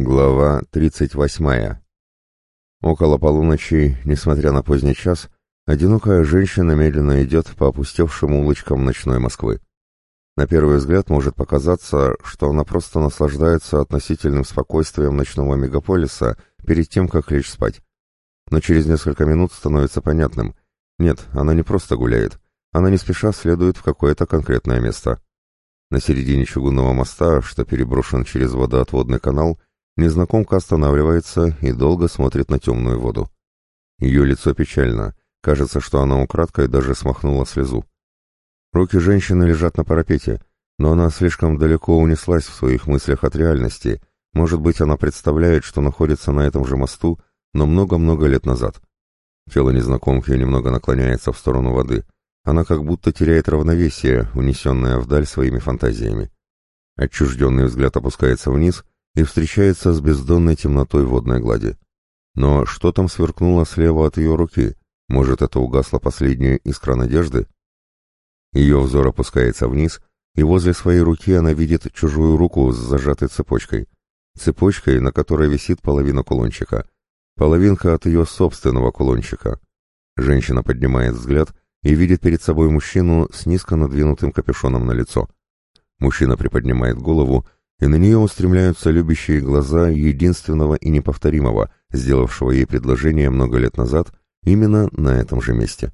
Глава 38. Около полуночи, несмотря на поздний час, одинокая женщина медленно идет по опустевшим улочкам ночной Москвы. На первый взгляд может показаться, что она просто наслаждается относительным спокойствием ночного мегаполиса перед тем, как лечь спать. Но через несколько минут становится понятным. Нет, она не просто гуляет. Она не спеша следует в какое-то конкретное место. На середине чугунного моста, что переброшен через водоотводный канал, Незнакомка останавливается и долго смотрит на темную воду. Ее лицо печально, кажется, что она украдкой даже смахнула слезу. Руки женщины лежат на парапете, но она слишком далеко унеслась в своих мыслях от реальности. Может быть, она представляет, что находится на этом же мосту, но много-много лет назад. Тело незнакомки немного наклоняется в сторону воды. Она как будто теряет равновесие, унесенное вдаль своими фантазиями. Отчужденный взгляд опускается вниз — и встречается с бездонной темнотой водной глади. Но что там сверкнуло слева от ее руки? Может, это угасла последняя искра надежды? Ее взор опускается вниз, и возле своей руки она видит чужую руку с зажатой цепочкой. Цепочкой, на которой висит половина кулончика. Половинка от ее собственного кулончика. Женщина поднимает взгляд и видит перед собой мужчину с низко надвинутым капюшоном на лицо. Мужчина приподнимает голову и на нее устремляются любящие глаза единственного и неповторимого, сделавшего ей предложение много лет назад именно на этом же месте.